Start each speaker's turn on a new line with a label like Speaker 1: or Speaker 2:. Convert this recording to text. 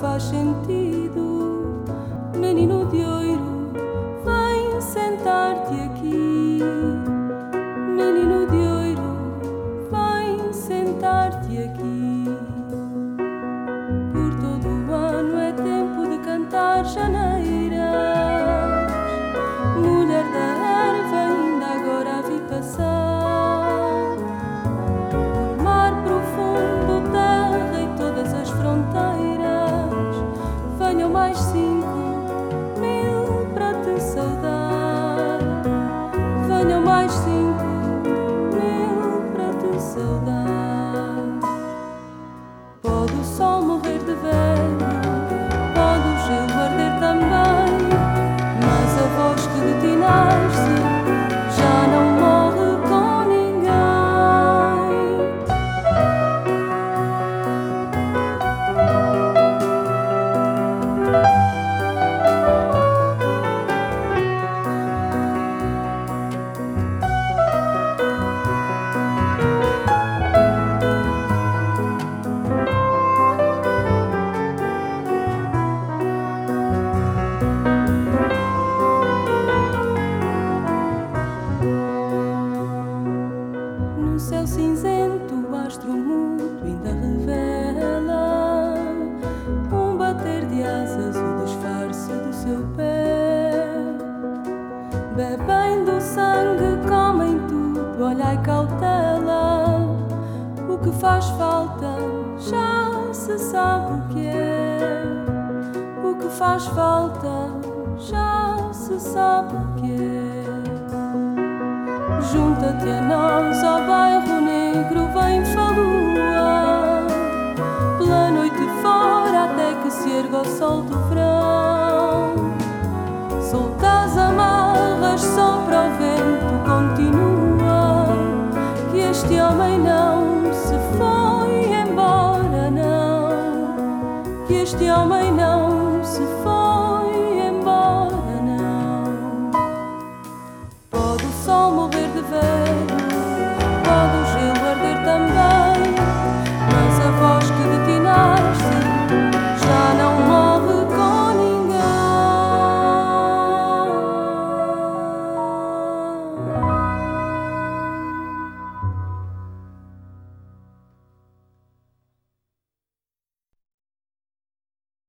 Speaker 1: faz sentido, menino de ouro, vem sentar-te aqui. Menino de ouro, vem sentar-te aqui. Por todo o ano é tempo de cantar janeiras. Mulher da erva, ainda agora vi passar. Pode o sol morrer de velho, Bebem do sangue, comem tudo, olhai cautela. O que faz falta já se sabe o que é. O que faz falta já se sabe o que é. Junta-te a nós, ó bairro negro, vem falua Pela noite fora até que se erga o sol do verão este homem não se foi.